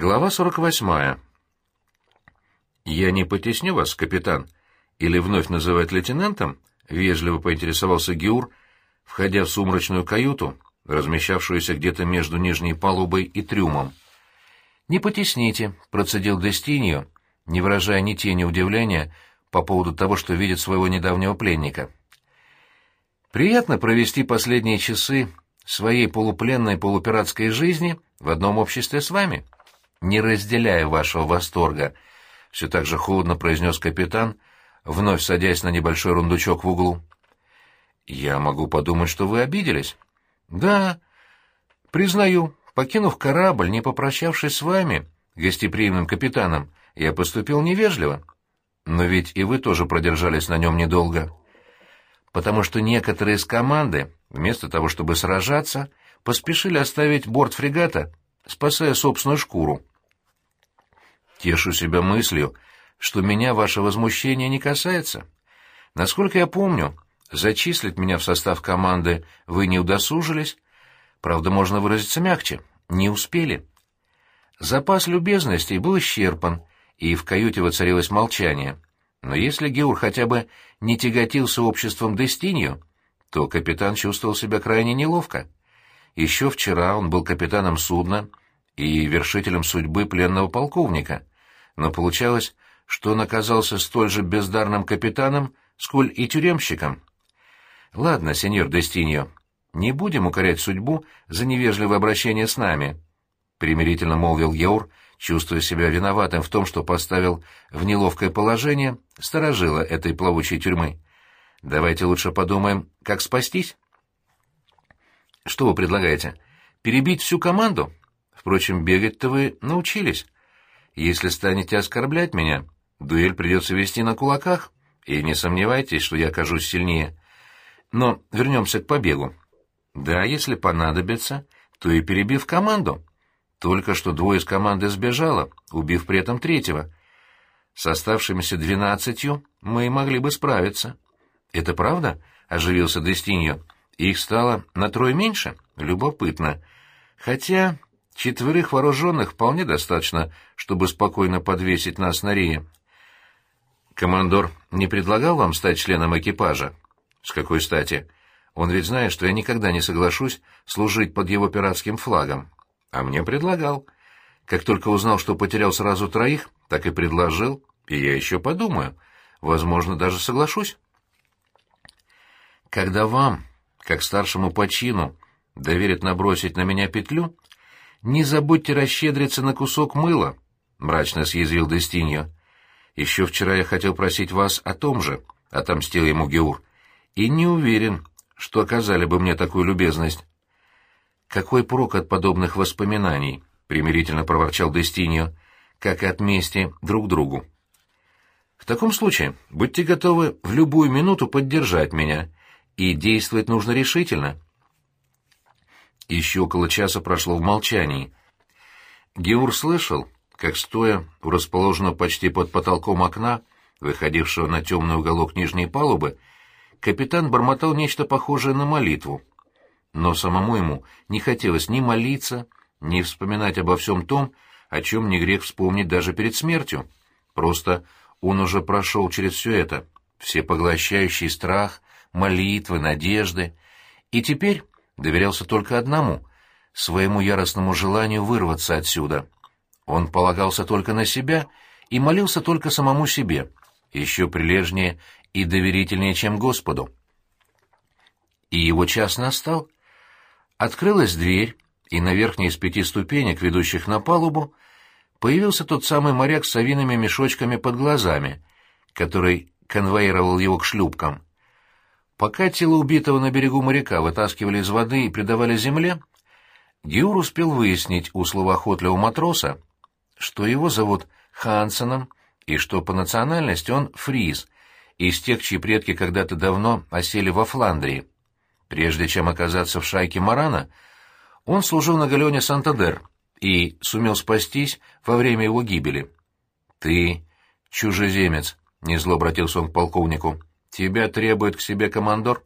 Глава 48. «Я не потесню вас, капитан? Или вновь называть лейтенантом?» — вежливо поинтересовался Геур, входя в сумрачную каюту, размещавшуюся где-то между нижней палубой и трюмом. «Не потесните», — процедил Дестиньо, не выражая ни тени удивления по поводу того, что видит своего недавнего пленника. «Приятно провести последние часы своей полупленной полупиратской жизни в одном обществе с вами» не разделяю вашего восторга», — все так же холодно произнес капитан, вновь садясь на небольшой рундучок в углу. «Я могу подумать, что вы обиделись». «Да, признаю, покинув корабль, не попрощавшись с вами, гостеприимным капитаном, я поступил невежливо. Но ведь и вы тоже продержались на нем недолго. Потому что некоторые из команды, вместо того, чтобы сражаться, поспешили оставить борт фрегата, спасая собственную шкуру. Тешу себя мыслью, что меня ваше возмущение не касается. Насколько я помню, зачислить меня в состав команды вы не удосужились. Правда, можно выразиться мягче. Не успели. Запас любезностей был исчерпан, и в каюте воцарилось молчание. Но если Геур хотя бы не тяготился обществом Дестинью, то капитан чувствовал себя крайне неловко. Еще вчера он был капитаном судна и вершителем судьбы пленного полковника но получалось, что он оказался столь же бездарным капитаном, сколь и тюремщиком. «Ладно, сеньор Дестиньо, не будем укорять судьбу за невежливое обращение с нами», — примирительно молвил Еур, чувствуя себя виноватым в том, что поставил в неловкое положение сторожила этой плавучей тюрьмы. «Давайте лучше подумаем, как спастись». «Что вы предлагаете? Перебить всю команду? Впрочем, бегать-то вы научились». Если станете оскорблять меня, дуэль придется вести на кулаках, и не сомневайтесь, что я окажусь сильнее. Но вернемся к побегу. Да, если понадобится, то и перебив команду. Только что двое из команды сбежало, убив при этом третьего. С оставшимися двенадцатью мы могли бы справиться. — Это правда? — оживился Дестиньо. — Их стало на трое меньше? Любопытно. Хотя Четверых вооруженных вполне достаточно, чтобы спокойно подвесить нас на рее. Командор не предлагал вам стать членом экипажа? С какой стати? Он ведь знает, что я никогда не соглашусь служить под его пиратским флагом. А мне предлагал. Как только узнал, что потерял сразу троих, так и предложил, и я еще подумаю. Возможно, даже соглашусь. Когда вам, как старшему по чину, доверят набросить на меня петлю, «Не забудьте расщедриться на кусок мыла», — мрачно съязвил Дестиньо. «Еще вчера я хотел просить вас о том же», — отомстил ему Геур. «И не уверен, что оказали бы мне такую любезность». «Какой прок от подобных воспоминаний?» — примирительно проворчал Дестиньо, «как и от мести друг другу». «В таком случае будьте готовы в любую минуту поддержать меня, и действовать нужно решительно». Еще около часа прошло в молчании. Геур слышал, как, стоя у расположенного почти под потолком окна, выходившего на темный уголок нижней палубы, капитан бормотал нечто похожее на молитву. Но самому ему не хотелось ни молиться, ни вспоминать обо всем том, о чем не грех вспомнить даже перед смертью. Просто он уже прошел через все это, все поглощающий страх, молитвы, надежды, и теперь доверялся только одному — своему яростному желанию вырваться отсюда. Он полагался только на себя и молился только самому себе, еще прилежнее и доверительнее, чем Господу. И его час настал. Открылась дверь, и на верхней из пяти ступенек, ведущих на палубу, появился тот самый моряк с совиными мешочками под глазами, который конвоировал его к шлюпкам. Пока тело убитого на берегу моряка вытаскивали из воды и придавали земле, Геур успел выяснить у словоохотливого матроса, что его зовут Хансеном и что по национальности он фриз, из тех, чьи предки когда-то давно осели во Фландрии. Прежде чем оказаться в шайке Марана, он служил на галеоне Сантадер и сумел спастись во время его гибели. «Ты чужеземец», — незло обратился он к полковнику. «Тебя требует к себе командор?»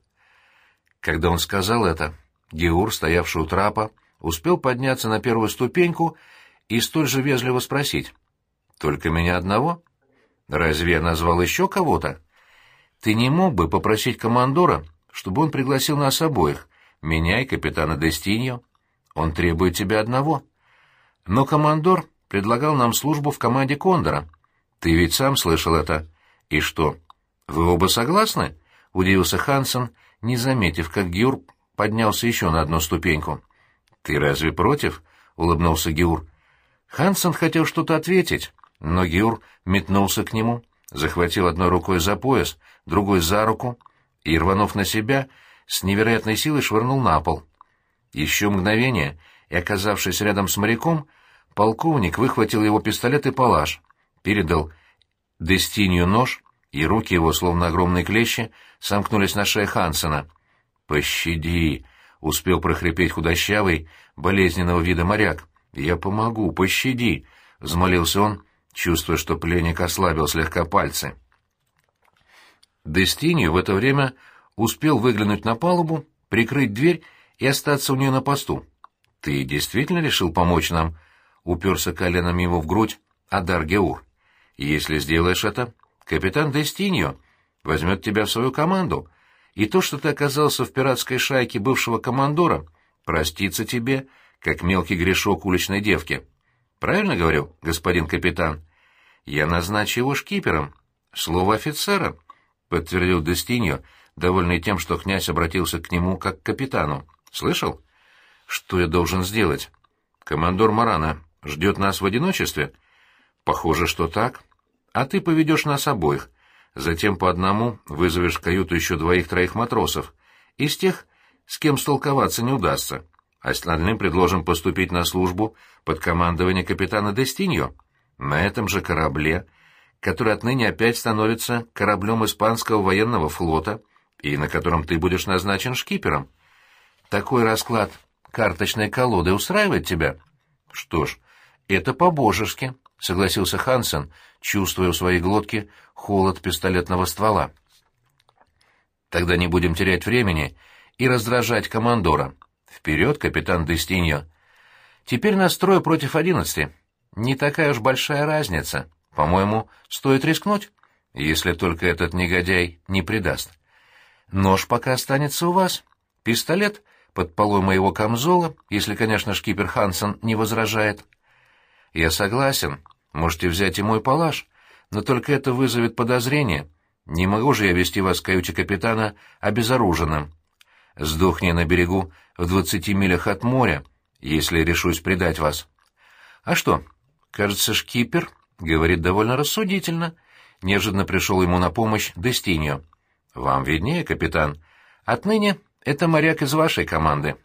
Когда он сказал это, Геур, стоявший у трапа, успел подняться на первую ступеньку и столь же вежливо спросить. «Только меня одного? Разве я назвал еще кого-то? Ты не мог бы попросить командора, чтобы он пригласил нас обоих, меня и капитана Дестиньо? Он требует тебя одного». Но командор предлагал нам службу в команде Кондора. Ты ведь сам слышал это. И что, вы оба согласны? Удивился Хансен, не заметив, как Гюр поднялся еще на одну ступеньку. Ты разве против? улыбнулся Гюр. Хансен хотел что-то ответить, но Гюр метнулся к нему, захватил одной рукой за пояс, другой за руку и, рванув на себя, с невероятной силой швырнул на пол. Еще мгновение — и, оказавшись рядом с моряком, полковник выхватил его пистолет и палаш, передал Дестинью нож, и руки его, словно огромные клещи, сомкнулись на шее Хансена. «Пощади!» — успел прохрипеть худощавый, болезненного вида моряк. «Я помогу, пощади!» — взмолился он, чувствуя, что пленник ослабил слегка пальцы. Дестинью в это время успел выглянуть на палубу, прикрыть дверь и остаться у нее на посту. «Ты действительно решил помочь нам?» — уперся коленом его в грудь Адар Геур. «Если сделаешь это, капитан Дестиньо возьмет тебя в свою команду, и то, что ты оказался в пиратской шайке бывшего командора, простится тебе, как мелкий грешок уличной девки. Правильно говорю, господин капитан? Я назначу его шкипером. Слово офицера», — подтвердил Дестиньо, довольный тем, что князь обратился к нему как к капитану. «Слышал?» Что я должен сделать? Командор Марана ждет нас в одиночестве? Похоже, что так. А ты поведешь нас обоих. Затем по одному вызовешь в каюту еще двоих-троих матросов. Из тех, с кем столковаться не удастся. Остальным предложим поступить на службу под командование капитана Дестиньо. На этом же корабле, который отныне опять становится кораблем испанского военного флота и на котором ты будешь назначен шкипером. Такой расклад карточной колоды устраивает тебя? Что ж, это по-божески, согласился Хансен, чувствуя в своей глотке холод пистолетного ствола. Тогда не будем терять времени и раздражать командора. Вперед, капитан Дестиньо. Теперь настрою против одиннадцати. Не такая уж большая разница. По-моему, стоит рискнуть, если только этот негодяй не предаст. Нож пока останется у вас. Пистолет под полой моего камзола, если, конечно, шкипер Хансен не возражает. Я согласен, можете взять и мой палаш, но только это вызовет подозрение. Не могу же я вести вас в каюте капитана обезоруженным. Сдохни на берегу в двадцати милях от моря, если решусь предать вас. А что, кажется, шкипер говорит довольно рассудительно. Неожиданно пришел ему на помощь Дестиньо. Вам виднее, капитан. Отныне это моряк из вашей команды.